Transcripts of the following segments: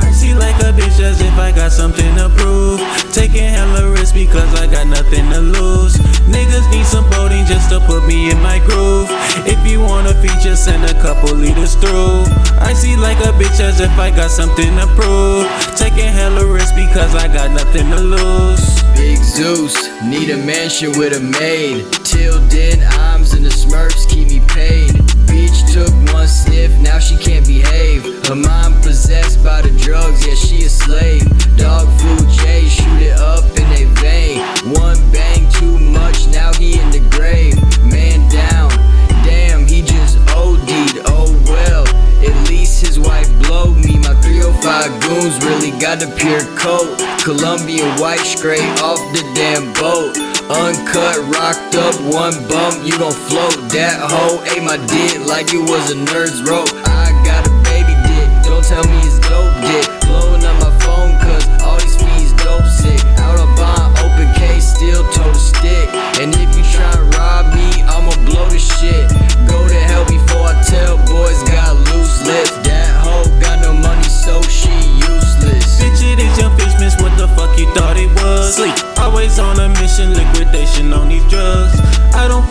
Icy like a bitch as if I got something to prove. Taking hella risks because I got nothing to lose. Niggas need some boating just to put me in my groove. If you wanna feature, send a couple liters through. I see like a bitch as if I got something to prove. Taking hella risks because I got nothing to lose. Big Zeus, need a mansion with a maid. Till then, arms Her mind possessed by the drugs, yeah, she a slave. Dog food J, shoot it up in a vein. One bang too much, now he in the grave. Man down, damn, he just OD'd, oh well. At least his wife blowed me. My 305 goons really got a pure coat. Colombian white straight off the damn boat. Uncut, rocked up, one bump, you gon' float. That hoe ate my dick like it was a nerd's rope.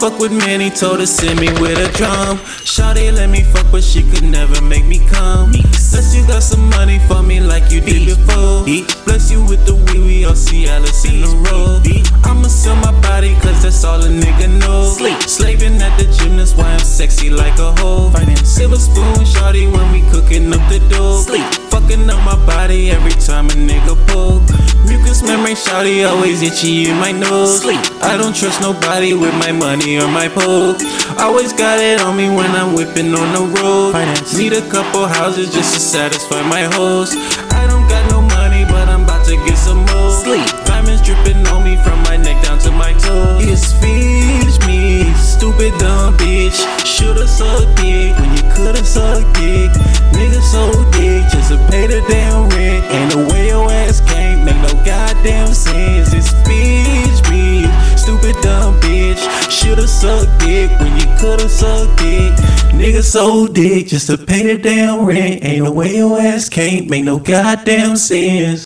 Fuck with many, told her send me with a drum. Shawty let me fuck, but she could never make me come. Bless you got some money for me like you did before. Bless you with the wee wee or Cialis in a row. I'ma sell my body, cause that's all a nigga knows. Slaving at the gym, that's why I'm sexy like a hoe. Silver spoon, shawty, when we cooking up the dough. Sleep. Fucking up my body every time a nigga pull. Mucus shawty, always itchy in my nose. Sleep. I don't trust nobody with my money or my pole. Always got it on me when I'm whipping on the road. Finance. Need a couple houses just to satisfy my hoes. I don't got no money, but I'm about to get some more. Sleep. Diamonds dripping on me from my neck down to my toes. It's fish me, stupid dumb bitch. Shoulda sucked dick when you coulda sucked dick. Nigga so dick just to pay the damn rent. Ain't no goddamn sense. It's fish me, stupid dumb bitch. Shoulda sucked dick when you coulda sucked dick. Nigga so dick just to pay the damn rent. Ain't no way your ass can't make no goddamn sense.